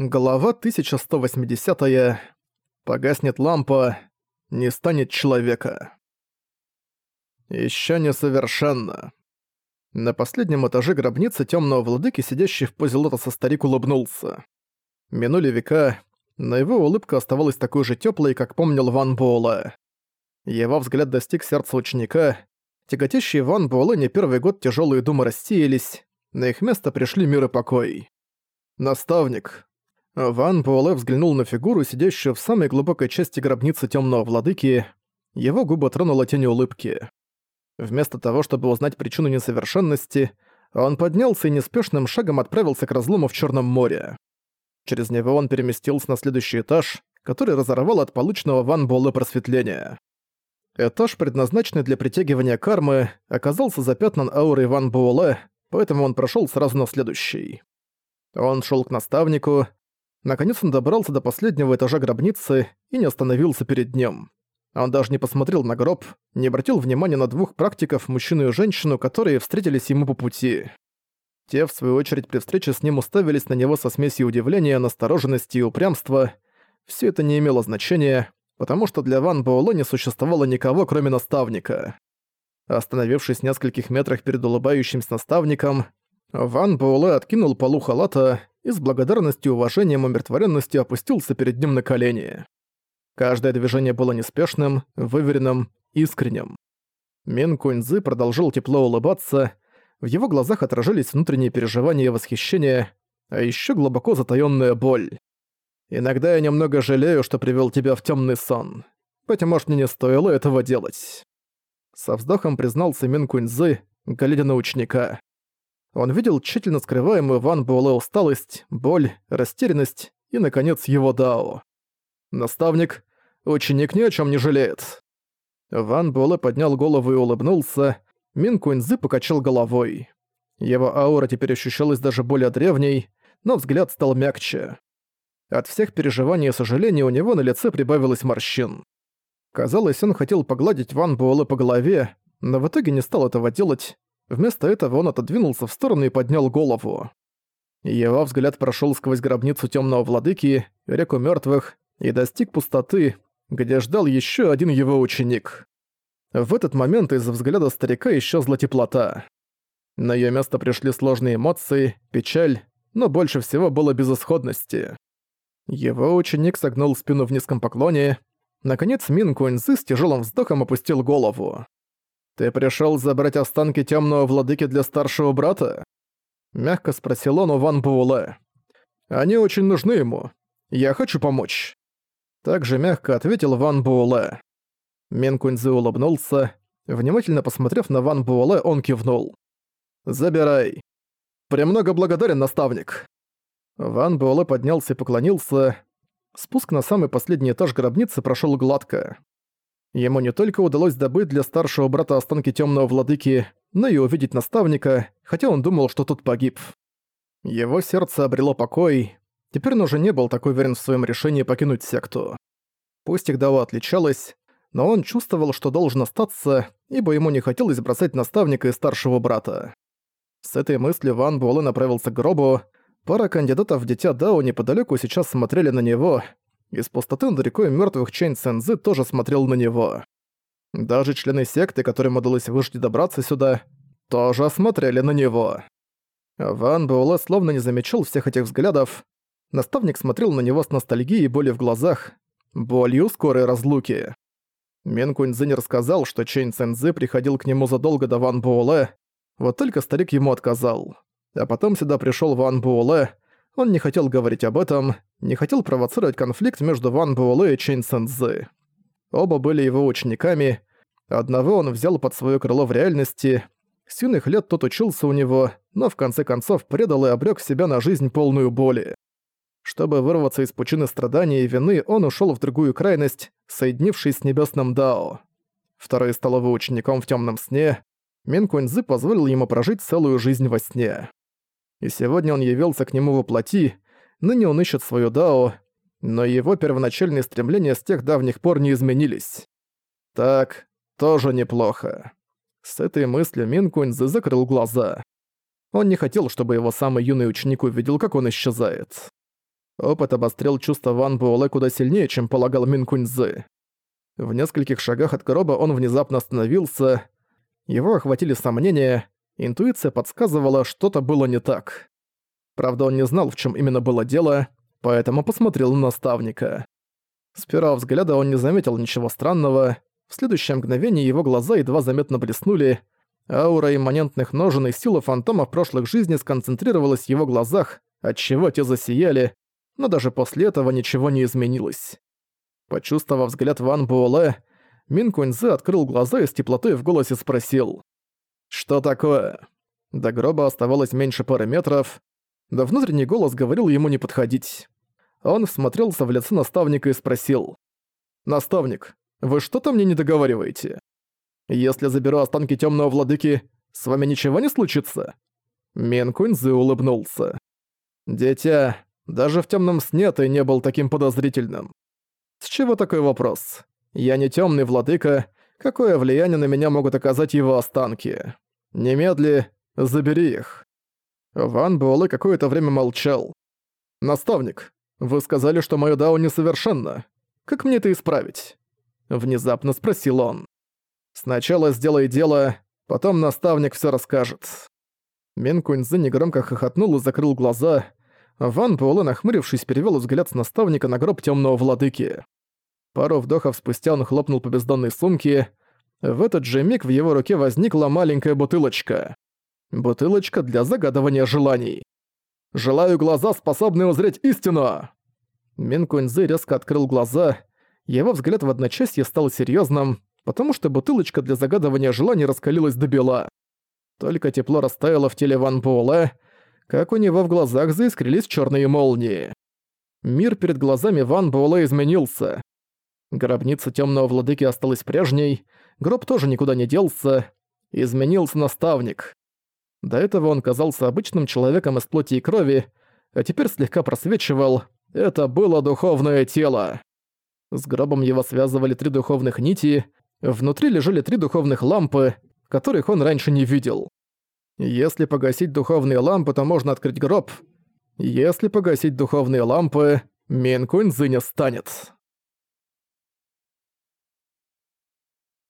Глава 1180. -я. Погаснет лампа, не станет человека. Ещё несовершенно. На последнем этаже гробницы тёмного владыки, сидящий в позе лотоса старик, улыбнулся. Минули века, но его улыбка оставалась такой же тёплой, как помнил Ван Буэлэ. Его взгляд достиг сердца ученика. Тяготящие Ван Буэлэ не первый год тяжёлые думы рассеялись, на их место пришли мир и покой. Наставник, Ван Буэлэ взглянул на фигуру, сидящую в самой глубокой части гробницы Тёмного Владыки. Его губы тронула тень улыбки. Вместо того, чтобы узнать причину несовершенности, он поднялся и неспешным шагом отправился к разлому в Чёрном море. Через него он переместился на следующий этаж, который разорвал от полученного Ван Буэлэ просветления. Этаж, предназначенный для притягивания кармы, оказался запятнан аурой Ван Буэлэ, поэтому он прошёл сразу на следующий. Он шёл к наставнику, Наконец он добрался до последнего этажа гробницы и не остановился перед ним. Он даже не посмотрел на гроб, не обратил внимания на двух практиков, мужчину и женщину, которые встретились ему по пути. Те, в свою очередь, при встрече с ним уставились на него со смесью удивления, настороженности и упрямства. Все это не имело значения, потому что для Ван Буэлэ не существовало никого, кроме наставника. Остановившись в нескольких метрах перед улыбающимся наставником, Ван Буэлэ откинул полу халата и с благодарностью, уважением и умиротворенностью опустился перед ним на колени. Каждое движение было неспешным, выверенным, искренним. Мин Куньзы продолжил тепло улыбаться, в его глазах отражались внутренние переживания и восхищение, а еще глубоко затаённая боль. «Иногда я немного жалею, что привел тебя в темный сон. Быть может, мне не стоило этого делать». Со вздохом признался Мин Куньзы, глядя на ученика. Он видел тщательно скрываемую Ван Буэлэ усталость, боль, растерянность и, наконец, его Дао. Наставник, ученик ни о чем не жалеет. Ван Буэлэ поднял голову и улыбнулся, Мин Куньзы покачал головой. Его аура теперь ощущалась даже более древней, но взгляд стал мягче. От всех переживаний и сожалений у него на лице прибавилось морщин. Казалось, он хотел погладить Ван Буэлэ по голове, но в итоге не стал этого делать, Вместо этого он отодвинулся в сторону и поднял голову. Его взгляд прошел сквозь гробницу темного владыки, реку мертвых и достиг пустоты, где ждал еще один его ученик. В этот момент из взгляда старика исчезла теплота. На ее место пришли сложные эмоции, печаль, но больше всего было безысходности. Его ученик согнул спину в низком поклоне. Наконец Мин Куэнзы с тяжелым вздохом опустил голову. «Ты пришёл забрать останки тёмного владыки для старшего брата?» Мягко спросил он у Ван Буэлэ. «Они очень нужны ему. Я хочу помочь». Также мягко ответил Ван Буэлэ. Мин Куньзы улыбнулся. Внимательно посмотрев на Ван Буэлэ, он кивнул. «Забирай. Премного благодарен, наставник». Ван Буэлэ поднялся и поклонился. Спуск на самый последний этаж гробницы прошёл гладко. Ему не только удалось добыть для старшего брата останки темного владыки, но и увидеть наставника, хотя он думал, что тот погиб. Его сердце обрело покой, теперь он уже не был так уверен в своем решении покинуть секту. Пусть их Дао отличалась, но он чувствовал, что должен остаться, ибо ему не хотелось бросать наставника и старшего брата. С этой мыслью Ван Буэлэ направился к гробу, пара кандидатов в Дитя Дао неподалеку сейчас смотрели на него, из пустоты над рекой мертвых Чэнь Цэнзы тоже смотрел на него. Даже члены секты, которым удалось выжить и добраться сюда, тоже смотрели на него. Ван Буэлэ словно не замечал всех этих взглядов. Наставник смотрел на него с ностальгией и болью в глазах, болью скорой разлуки. Мин Куньцзинь рассказал, что Чэнь Цэнзы приходил к нему задолго до Ван Буэлэ, вот только старик ему отказал. А потом сюда пришёл Ван Буэлэ, он не хотел говорить об этом, не хотел провоцировать конфликт между Ван Буэлэ и Чэнь Цэнзы. Оба были его учениками, одного он взял под своё крыло в реальности, с юных лет тот учился у него, но в конце концов предал и обрёк себя на жизнь полную боли. Чтобы вырваться из пучины страданий и вины, он ушёл в другую крайность, соединившись с небесным Дао. Второй стал его учеником в тёмном сне, Мин Куньзы позволил ему прожить целую жизнь во сне и сегодня он явился к нему во плоти, ныне он ищет свою Дао, но его первоначальные стремления с тех давних пор не изменились. Так, тоже неплохо. С этой мыслью Мин Куньзы закрыл глаза. Он не хотел, чтобы его самый юный ученик увидел, как он исчезает. Опыт обострил чувство Ван Буэлэ куда сильнее, чем полагал Мин Куньцзы. В нескольких шагах от гроба он внезапно остановился. Его охватили сомнения, интуиция подсказывала, что-то было не так. Правда, он не знал, в чем именно было дело, поэтому посмотрел на наставника. С первого взгляда он не заметил ничего странного. В следующее мгновение его глаза едва заметно блеснули. Аура имманентных ножен и сила фантома в прошлых жизней сконцентрировалась в его глазах, отчего те засияли, но даже после этого ничего не изменилось. Почувствовав взгляд Ван Буэлэ, Мин Куньзы открыл глаза и с теплотой в голосе спросил. «Что такое?» До гроба оставалось меньше пары метров, да внутренний голос говорил ему не подходить. Он всмотрелся в лицо наставника и спросил. «Наставник, вы что-то мне не договариваете? Если заберу останки темного владыки, с вами ничего не случится?» Мин улыбнулся. «Дитя, даже в темном сне ты не был таким подозрительным. С чего такой вопрос? Я не темный владыка, какое влияние на меня могут оказать его останки? Немедли, забери их». Ван Буэлэ какое-то время молчал. «Наставник, вы сказали, что моё дао несовершенно. Как мне это исправить?» Внезапно спросил он. «Сначала сделай дело, потом наставник всё расскажет». Мин Куньзы негромко хохотнул и закрыл глаза. Ван Буэлэ, нахмурившись, перевёл взгляд с наставника на гроб тёмного владыки. Пару вдохов спустя он хлопнул по бездонной сумке. В этот же миг в его руке возникла маленькая бутылочка. Бутылочка для загадывания желаний. «Желаю глаза, способные узреть истину!» Мин Куньзы резко открыл глаза. Его взгляд в одночасье стал серьезным, потому что бутылочка для загадывания желаний раскалилась до бела. Только тепло растаяло в теле Ван Буэлэ, как у него в глазах заискрились черные молнии. Мир перед глазами Ван Буэлэ изменился. Гробница темного владыки осталась прежней, гроб тоже никуда не делся. Изменился наставник. До этого он казался обычным человеком из плоти и крови, а теперь слегка просвечивал. Это было духовное тело. С гробом его связывали три духовных нити, внутри лежали три духовных лампы, которых он раньше не видел. Если погасить духовные лампы, то можно открыть гроб. Если погасить духовные лампы, Минкунь не станет.